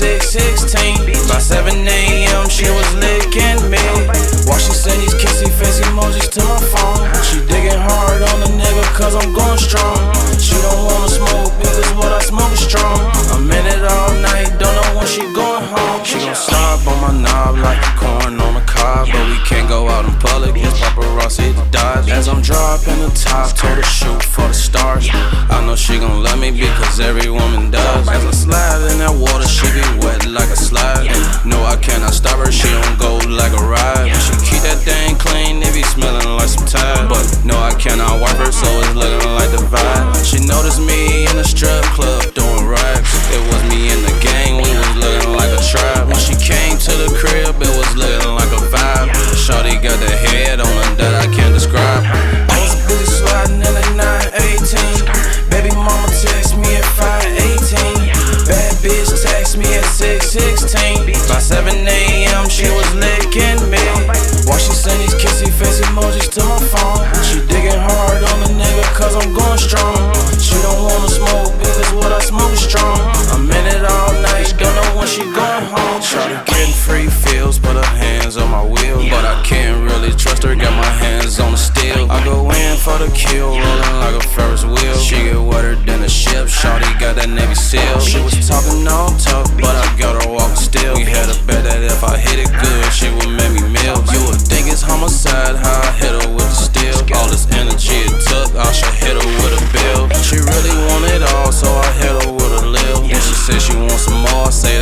6, 16. By 7 a.m., she was licking me. While she send these kissy face emojis to my phone. She digging hard on the nigga, cause I'm going strong. She don't wanna smoke, because what I smoke is strong. I'm in it all night, don't know when she going home. She gon' stop on my knob like a corn on a cob. But we can't go out in public, these paparazzi to dodge. As I'm dropping the top, told her shoot for the stars. I know she gon' love me because every woman does. As I slide like some Tide. But no, I cannot wipe her, so it's looking like the vibe. She noticed me in the strip club doing raps. It was me in the gang, we was looking like a tribe. When she came to the crib, it was looking like a vibe. Shorty got the head on her that I can't describe. I was busy sliding in the 918. Baby mama text me at 518. Bad bitch text me at 616. By 7 a.m., she was licking to my phone. She digging hard on the nigga cause I'm going strong. She don't wanna smoke because what I smoke is strong. I'm in it all night, don't know when she going home. Shawty getting free feels, put her hands on my wheel. But I can't really trust her, got my hands on the steel. I go in for the kill, rolling like a Ferris wheel. She get wetter than a ship, Shawty got that Navy SEAL. She was talking all tough, but I got her Said she wants some more, Said.